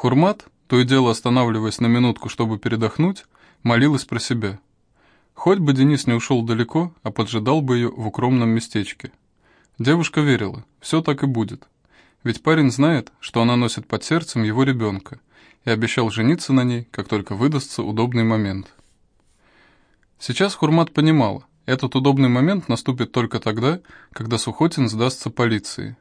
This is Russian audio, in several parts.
Хурмат, то и дело останавливаясь на минутку, чтобы передохнуть, молилась про себя. Хоть бы Денис не ушел далеко, а поджидал бы ее в укромном местечке. Девушка верила, все так и будет. Ведь парень знает, что она носит под сердцем его ребенка, и обещал жениться на ней, как только выдастся удобный момент. Сейчас Хурмат понимала, этот удобный момент наступит только тогда, когда Сухотин сдастся полиции.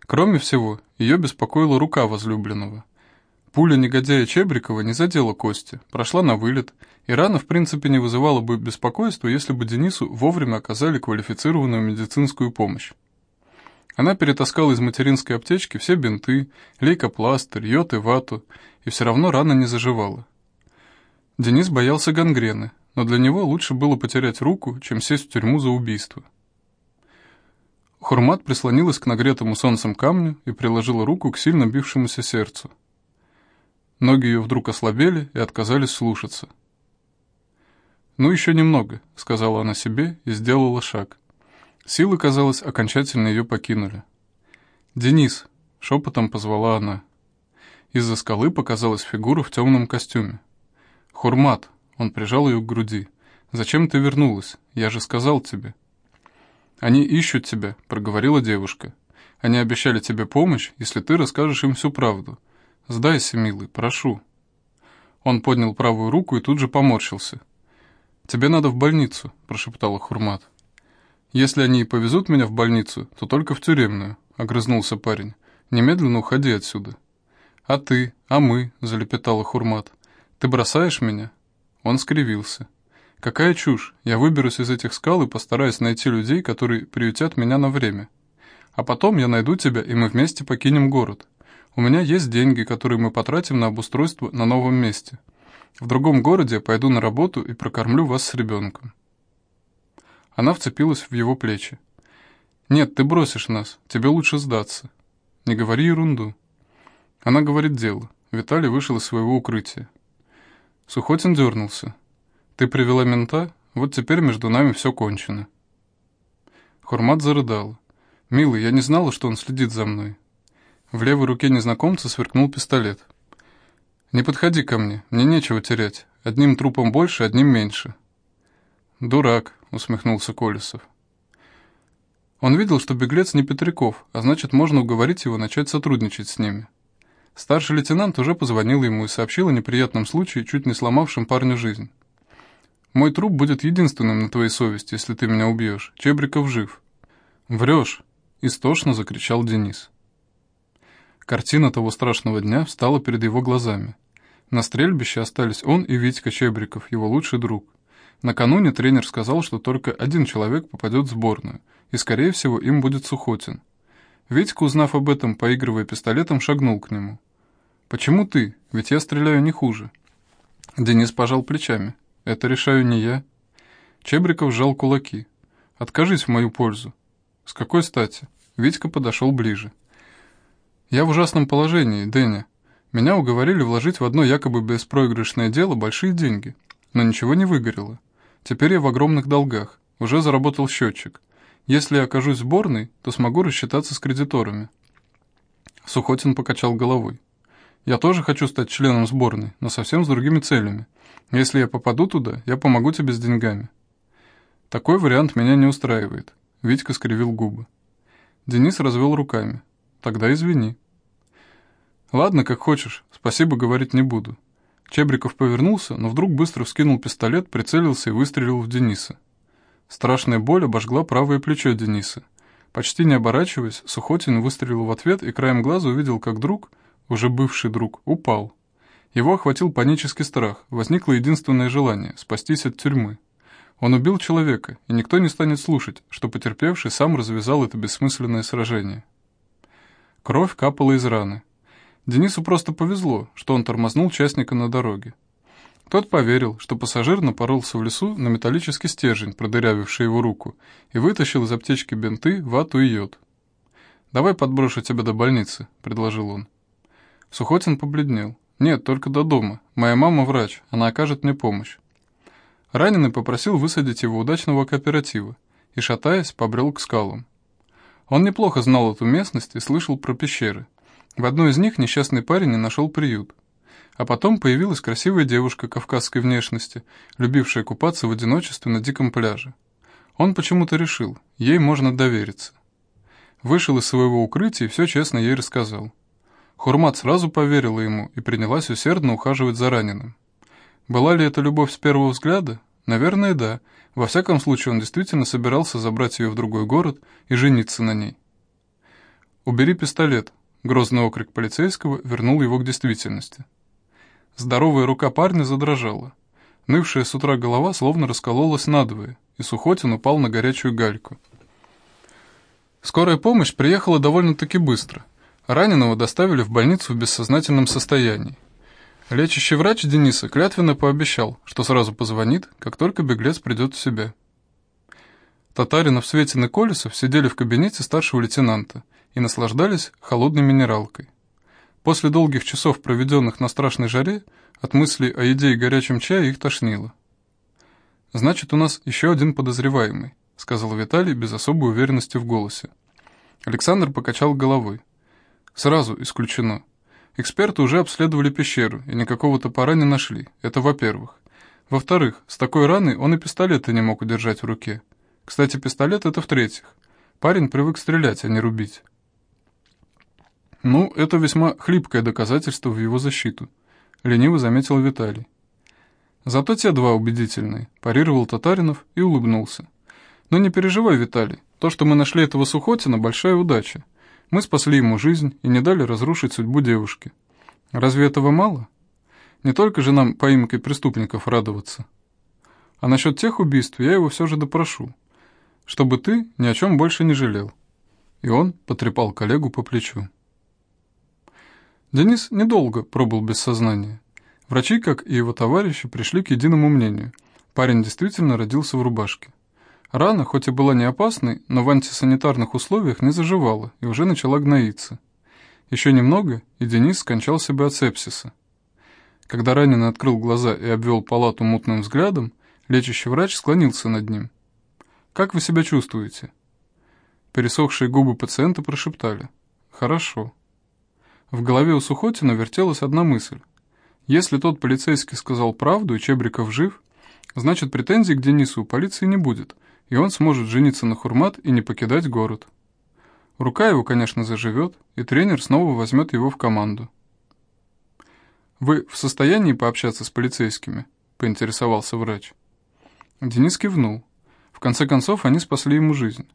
Кроме всего, ее беспокоила рука возлюбленного. Пуля негодяя Чебрикова не задела кости, прошла на вылет, и рана в принципе не вызывала бы беспокойства, если бы Денису вовремя оказали квалифицированную медицинскую помощь. Она перетаскала из материнской аптечки все бинты, лейкопластырь, йод и вату, и все равно рана не заживала. Денис боялся гангрены, но для него лучше было потерять руку, чем сесть в тюрьму за убийство. Хурмат прислонилась к нагретому солнцем камню и приложила руку к сильно бившемуся сердцу. Ноги ее вдруг ослабели и отказались слушаться. «Ну, еще немного», — сказала она себе и сделала шаг. Силы, казалось, окончательно ее покинули. «Денис!» — шепотом позвала она. Из-за скалы показалась фигура в темном костюме. «Хурмат!» — он прижал ее к груди. «Зачем ты вернулась? Я же сказал тебе». «Они ищут тебя», — проговорила девушка. «Они обещали тебе помощь, если ты расскажешь им всю правду. Сдайся, милый, прошу». Он поднял правую руку и тут же поморщился. «Тебе надо в больницу», — прошептала Хурмат. «Если они и повезут меня в больницу, то только в тюремную», — огрызнулся парень. «Немедленно уходи отсюда». «А ты? А мы?» — залепетала Хурмат. «Ты бросаешь меня?» Он скривился. «Какая чушь! Я выберусь из этих скал и постараюсь найти людей, которые приютят меня на время. А потом я найду тебя, и мы вместе покинем город. У меня есть деньги, которые мы потратим на обустройство на новом месте. В другом городе я пойду на работу и прокормлю вас с ребенком». Она вцепилась в его плечи. «Нет, ты бросишь нас. Тебе лучше сдаться. Не говори ерунду». Она говорит дело. Виталий вышел из своего укрытия. Сухотин дернулся. «Ты привела мента? Вот теперь между нами все кончено». Хурмат зарыдала. «Милый, я не знала, что он следит за мной». В левой руке незнакомца сверкнул пистолет. «Не подходи ко мне, мне нечего терять. Одним трупом больше, одним меньше». «Дурак», — усмехнулся Колесов. Он видел, что беглец не Петряков, а значит, можно уговорить его начать сотрудничать с ними. Старший лейтенант уже позвонил ему и сообщил о неприятном случае, чуть не сломавшем парню жизнь. «Мой труп будет единственным на твоей совести, если ты меня убьешь. Чебриков жив». «Врешь!» — истошно закричал Денис. Картина того страшного дня встала перед его глазами. На стрельбище остались он и Витька Чебриков, его лучший друг. Накануне тренер сказал, что только один человек попадет в сборную, и, скорее всего, им будет Сухотин. Витька, узнав об этом, поигрывая пистолетом, шагнул к нему. «Почему ты? Ведь я стреляю не хуже». Денис пожал плечами. «Это решаю не я». Чебриков сжал кулаки. «Откажись в мою пользу». «С какой стати?» Витька подошел ближе. «Я в ужасном положении, Дэнни. Меня уговорили вложить в одно якобы беспроигрышное дело большие деньги, но ничего не выгорело. Теперь я в огромных долгах, уже заработал счетчик. Если я окажусь в сборной, то смогу рассчитаться с кредиторами». Сухотин покачал головой. Я тоже хочу стать членом сборной, но совсем с другими целями. Если я попаду туда, я помогу тебе с деньгами». Такой вариант меня не устраивает. Витька скривил губы. Денис развел руками. «Тогда извини». «Ладно, как хочешь. Спасибо говорить не буду». Чебриков повернулся, но вдруг быстро вскинул пистолет, прицелился и выстрелил в Дениса. Страшная боль обожгла правое плечо Дениса. Почти не оборачиваясь, Сухотин выстрелил в ответ и краем глаза увидел, как друг — уже бывший друг, упал. Его охватил панический страх, возникло единственное желание – спастись от тюрьмы. Он убил человека, и никто не станет слушать, что потерпевший сам развязал это бессмысленное сражение. Кровь капала из раны. Денису просто повезло, что он тормознул частника на дороге. Тот поверил, что пассажир напоролся в лесу на металлический стержень, продырявивший его руку, и вытащил из аптечки бинты, вату и йод. «Давай подброшу тебя до больницы», — предложил он. Сухотин побледнел. «Нет, только до дома. Моя мама врач, она окажет мне помощь». Раненый попросил высадить его удачного кооператива и, шатаясь, побрел к скалам. Он неплохо знал эту местность и слышал про пещеры. В одной из них несчастный парень не нашел приют. А потом появилась красивая девушка кавказской внешности, любившая купаться в одиночестве на диком пляже. Он почему-то решил, ей можно довериться. Вышел из своего укрытия и все честно ей рассказал. Хурмат сразу поверила ему и принялась усердно ухаживать за раненым. Была ли это любовь с первого взгляда? Наверное, да. Во всяком случае, он действительно собирался забрать ее в другой город и жениться на ней. «Убери пистолет», — грозный окрик полицейского вернул его к действительности. Здоровая рука парня задрожала. Нывшая с утра голова словно раскололась надвое, и Сухотин упал на горячую гальку. Скорая помощь приехала довольно-таки быстро. Раненого доставили в больницу в бессознательном состоянии. Лечащий врач Дениса клятвенно пообещал, что сразу позвонит, как только беглец придет в себя. Татаринов, Светин и Колесов сидели в кабинете старшего лейтенанта и наслаждались холодной минералкой. После долгих часов, проведенных на страшной жаре, от мыслей о еде и горячем чае их тошнило. «Значит, у нас еще один подозреваемый», — сказал Виталий без особой уверенности в голосе. Александр покачал головой. «Сразу исключено. Эксперты уже обследовали пещеру и никакого топора не нашли. Это во-первых. Во-вторых, с такой раной он и пистолета не мог удержать в руке. Кстати, пистолет — это в-третьих. Парень привык стрелять, а не рубить. Ну, это весьма хлипкое доказательство в его защиту, лениво заметил Виталий. Зато те два убедительные, парировал Татаринов и улыбнулся. Но не переживай, Виталий, то, что мы нашли этого Сухотина, большая удача. Мы спасли ему жизнь и не дали разрушить судьбу девушки. Разве этого мало? Не только же нам поимкой преступников радоваться. А насчет тех убийств я его все же допрошу, чтобы ты ни о чем больше не жалел. И он потрепал коллегу по плечу. Денис недолго пробыл без сознания. Врачи, как и его товарищи, пришли к единому мнению. Парень действительно родился в рубашке. Рана, хоть и была не опасной, но в антисанитарных условиях не заживала и уже начала гноиться. Еще немного, и Денис скончался бы от сепсиса. Когда раненый открыл глаза и обвел палату мутным взглядом, лечащий врач склонился над ним. «Как вы себя чувствуете?» Пересохшие губы пациента прошептали. «Хорошо». В голове у Сухотина вертелась одна мысль. Если тот полицейский сказал правду и Чебриков жив, значит претензий к Денису у полиции не будет, и он сможет жениться на Хурмат и не покидать город. Рука его, конечно, заживет, и тренер снова возьмет его в команду. «Вы в состоянии пообщаться с полицейскими?» — поинтересовался врач. Денис кивнул. В конце концов, они спасли ему жизнь.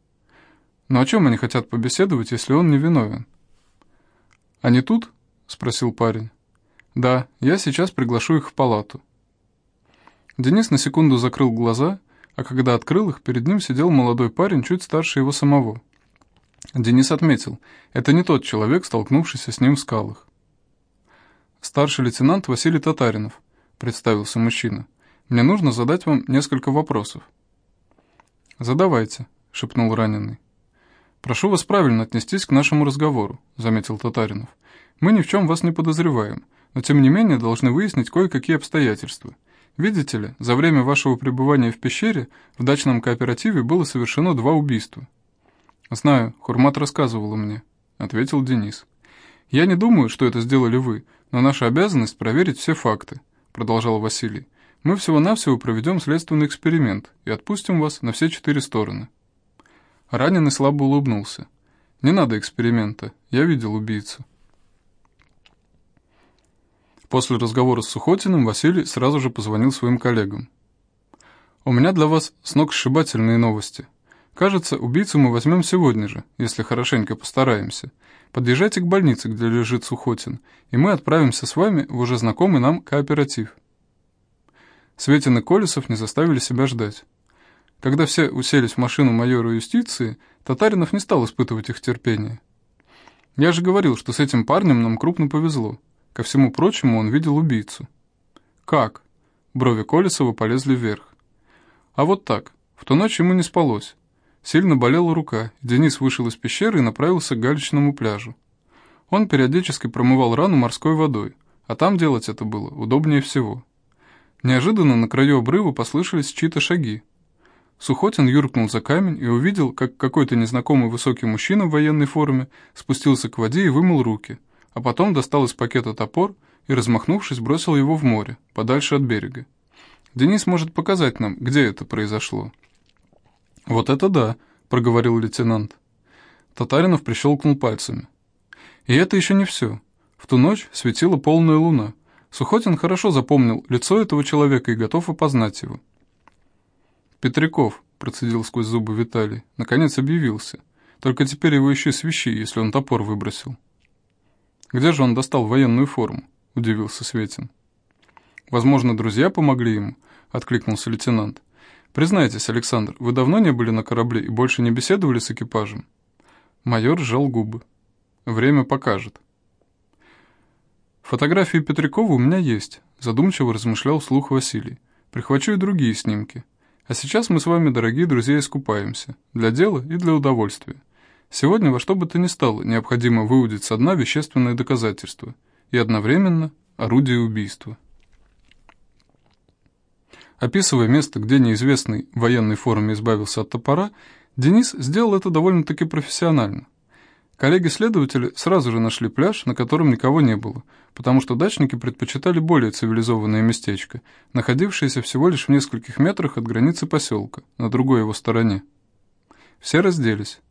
Но о чем они хотят побеседовать, если он не виновен? «Они тут?» — спросил парень. «Да, я сейчас приглашу их в палату». Денис на секунду закрыл глаза а когда открыл их, перед ним сидел молодой парень, чуть старше его самого. Денис отметил, это не тот человек, столкнувшийся с ним в скалах. «Старший лейтенант Василий Татаринов», — представился мужчина. «Мне нужно задать вам несколько вопросов». «Задавайте», — шепнул раненый. «Прошу вас правильно отнестись к нашему разговору», — заметил Татаринов. «Мы ни в чем вас не подозреваем, но тем не менее должны выяснить кое-какие обстоятельства. Видите ли, за время вашего пребывания в пещере в дачном кооперативе было совершено два убийства. Знаю, Хурмат рассказывала мне, ответил Денис. Я не думаю, что это сделали вы, но наша обязанность проверить все факты, продолжал Василий. Мы всего-навсего проведем следственный эксперимент и отпустим вас на все четыре стороны. Раненый слабо улыбнулся. Не надо эксперимента, я видел убийцу. После разговора с Сухотиным Василий сразу же позвонил своим коллегам. «У меня для вас сногсшибательные новости. Кажется, убийцу мы возьмем сегодня же, если хорошенько постараемся. Подъезжайте к больнице, где лежит Сухотин, и мы отправимся с вами в уже знакомый нам кооператив». Светин и Колесов не заставили себя ждать. Когда все уселись в машину майора юстиции, Татаринов не стал испытывать их терпение. «Я же говорил, что с этим парнем нам крупно повезло. Ко всему прочему, он видел убийцу. «Как?» Брови Колесова полезли вверх. «А вот так. В ту ночь ему не спалось. Сильно болела рука, Денис вышел из пещеры и направился к галечному пляжу. Он периодически промывал рану морской водой, а там делать это было удобнее всего. Неожиданно на краю обрыва послышались чьи-то шаги. Сухотин юркнул за камень и увидел, как какой-то незнакомый высокий мужчина в военной форме спустился к воде и вымыл руки – а потом достал из пакета топор и, размахнувшись, бросил его в море, подальше от берега. Денис может показать нам, где это произошло». «Вот это да», — проговорил лейтенант. Татаринов прищелкнул пальцами. «И это еще не все. В ту ночь светила полная луна. Сухотин хорошо запомнил лицо этого человека и готов опознать его. «Петряков», — процедил сквозь зубы Виталий, — наконец объявился. Только теперь его еще свищи, если он топор выбросил. «Где же он достал военную форму?» — удивился Светин. «Возможно, друзья помогли ему», — откликнулся лейтенант. «Признайтесь, Александр, вы давно не были на корабле и больше не беседовали с экипажем?» Майор сжал губы. «Время покажет». «Фотографии Петрякова у меня есть», — задумчиво размышлял вслух Василий. «Прихвачу и другие снимки. А сейчас мы с вами, дорогие друзья, искупаемся. Для дела и для удовольствия. Сегодня во что бы то ни стало необходимо выудить со дна вещественное доказательство и одновременно орудие убийства». Описывая место, где неизвестный в военной форме избавился от топора, Денис сделал это довольно-таки профессионально — Коллеги-следователи сразу же нашли пляж, на котором никого не было, потому что дачники предпочитали более цивилизованное местечко, находившееся всего лишь в нескольких метрах от границы поселка, на другой его стороне. Все разделись.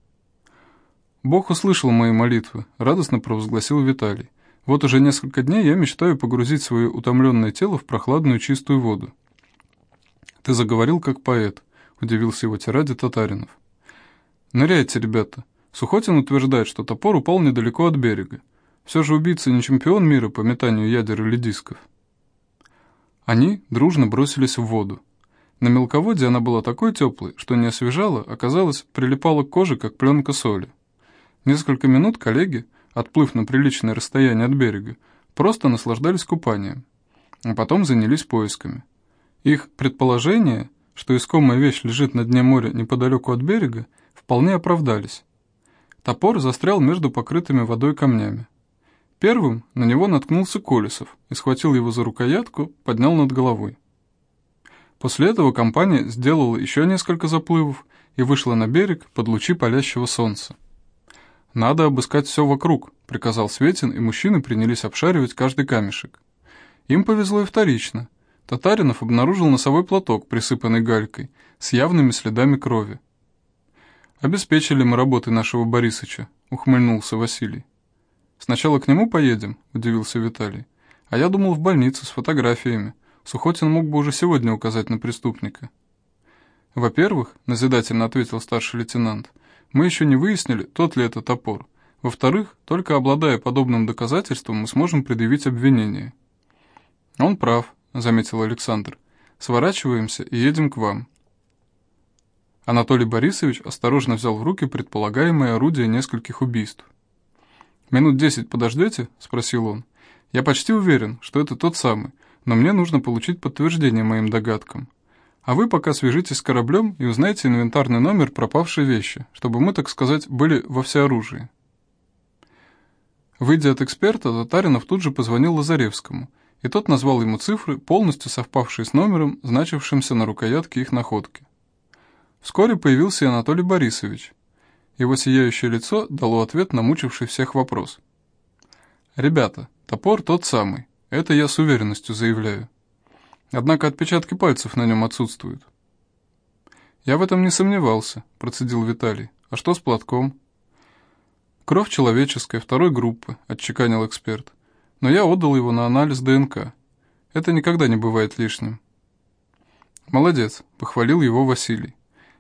«Бог услышал мои молитвы», — радостно провозгласил Виталий. «Вот уже несколько дней я мечтаю погрузить свое утомленное тело в прохладную чистую воду». «Ты заговорил как поэт», — удивился его тираде Татаринов. «Ныряйте, ребята», Сухотин утверждает, что топор упал недалеко от берега. Все же убийца не чемпион мира по метанию ядер или дисков. Они дружно бросились в воду. На мелководье она была такой теплой, что не освежала, а, казалось, прилипала к коже, как пленка соли. Несколько минут коллеги, отплыв на приличное расстояние от берега, просто наслаждались купанием, а потом занялись поисками. Их предположение, что искомая вещь лежит на дне моря неподалеку от берега, вполне оправдались. Топор застрял между покрытыми водой камнями. Первым на него наткнулся Колесов и схватил его за рукоятку, поднял над головой. После этого компания сделала еще несколько заплывов и вышла на берег под лучи палящего солнца. «Надо обыскать все вокруг», — приказал Светин, и мужчины принялись обшаривать каждый камешек. Им повезло и вторично. Татаринов обнаружил носовой платок, присыпанный галькой, с явными следами крови. «Обеспечили мы работы нашего Борисыча», — ухмыльнулся Василий. «Сначала к нему поедем», — удивился Виталий. «А я думал в больницу с фотографиями. Сухотин мог бы уже сегодня указать на преступника». «Во-первых», — назидательно ответил старший лейтенант, «мы еще не выяснили, тот ли это топор. Во-вторых, только обладая подобным доказательством, мы сможем предъявить обвинение». «Он прав», — заметил Александр. «Сворачиваемся и едем к вам. Анатолий Борисович осторожно взял в руки предполагаемое орудие нескольких убийств. «Минут десять подождете?» – спросил он. «Я почти уверен, что это тот самый, но мне нужно получить подтверждение моим догадкам. А вы пока свяжитесь с кораблем и узнайте инвентарный номер пропавшей вещи, чтобы мы, так сказать, были во всеоружии». Выйдя от эксперта, Татаринов тут же позвонил Лазаревскому, и тот назвал ему цифры, полностью совпавшие с номером, значившимся на рукоятке их находки. Вскоре появился Анатолий Борисович. Его сияющее лицо дало ответ на мучивший всех вопрос. «Ребята, топор тот самый, это я с уверенностью заявляю. Однако отпечатки пальцев на нем отсутствуют». «Я в этом не сомневался», — процедил Виталий. «А что с платком?» «Кровь человеческая, второй группы», — отчеканил эксперт. «Но я отдал его на анализ ДНК. Это никогда не бывает лишним». «Молодец», — похвалил его Василий.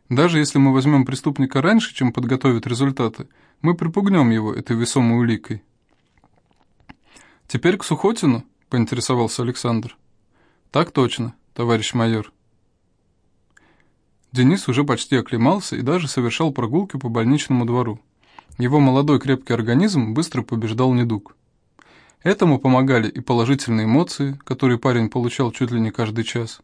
Даже если мы возьмем преступника раньше, чем подготовят результаты, мы припугнем его этой весомой уликой. «Теперь к Сухотину?» — поинтересовался Александр. «Так точно, товарищ майор». Денис уже почти оклемался и даже совершал прогулки по больничному двору. Его молодой крепкий организм быстро побеждал недуг. Этому помогали и положительные эмоции, которые парень получал чуть ли не каждый час,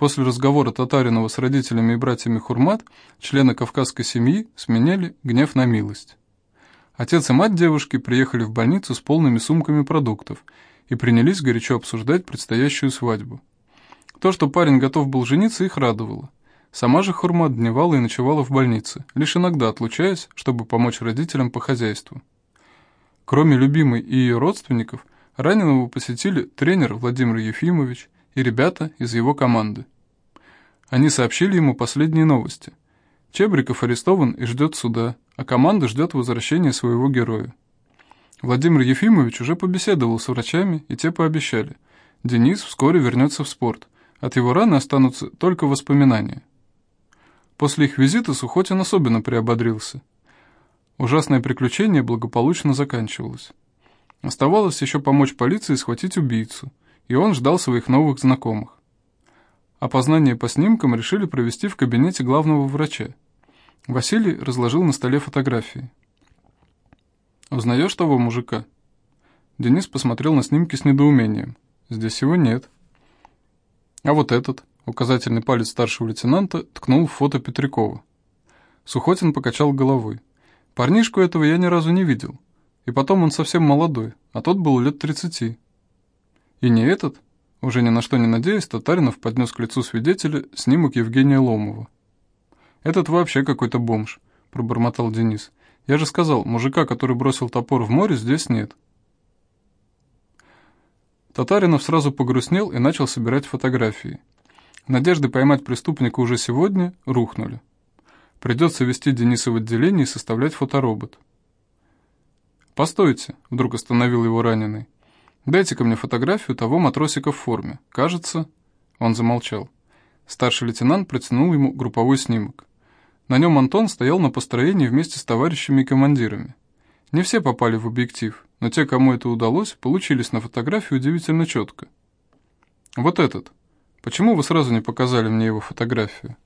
После разговора Татаринова с родителями и братьями Хурмат члены кавказской семьи сменяли гнев на милость. Отец и мать девушки приехали в больницу с полными сумками продуктов и принялись горячо обсуждать предстоящую свадьбу. То, что парень готов был жениться, их радовало. Сама же Хурмат дневала и ночевала в больнице, лишь иногда отлучаясь, чтобы помочь родителям по хозяйству. Кроме любимой и ее родственников, раненого посетили тренер Владимир Ефимович и ребята из его команды. Они сообщили ему последние новости. Чебриков арестован и ждет суда, а команда ждет возвращения своего героя. Владимир Ефимович уже побеседовал с врачами, и те пообещали. Денис вскоре вернется в спорт. От его раны останутся только воспоминания. После их визита Сухотин особенно приободрился. Ужасное приключение благополучно заканчивалось. Оставалось еще помочь полиции схватить убийцу, и он ждал своих новых знакомых. Опознание по снимкам решили провести в кабинете главного врача. Василий разложил на столе фотографии. «Узнаешь того мужика?» Денис посмотрел на снимки с недоумением. «Здесь его нет». «А вот этот?» Указательный палец старшего лейтенанта ткнул в фото Петрякова. Сухотин покачал головой. «Парнишку этого я ни разу не видел. И потом он совсем молодой, а тот был лет тридцати». «И не этот?» Уже ни на что не надеясь, Татаринов поднес к лицу свидетеля снимок Евгения Ломова. «Этот вообще какой-то бомж», — пробормотал Денис. «Я же сказал, мужика, который бросил топор в море, здесь нет». Татаринов сразу погрустнел и начал собирать фотографии. Надежды поймать преступника уже сегодня рухнули. Придется вести Дениса в отделение и составлять фоторобот. «Постойте», — вдруг остановил его раненый. «Дайте-ка мне фотографию того матросика в форме. Кажется...» Он замолчал. Старший лейтенант протянул ему групповой снимок. На нем Антон стоял на построении вместе с товарищами и командирами. Не все попали в объектив, но те, кому это удалось, получились на фотографии удивительно четко. «Вот этот. Почему вы сразу не показали мне его фотографию?»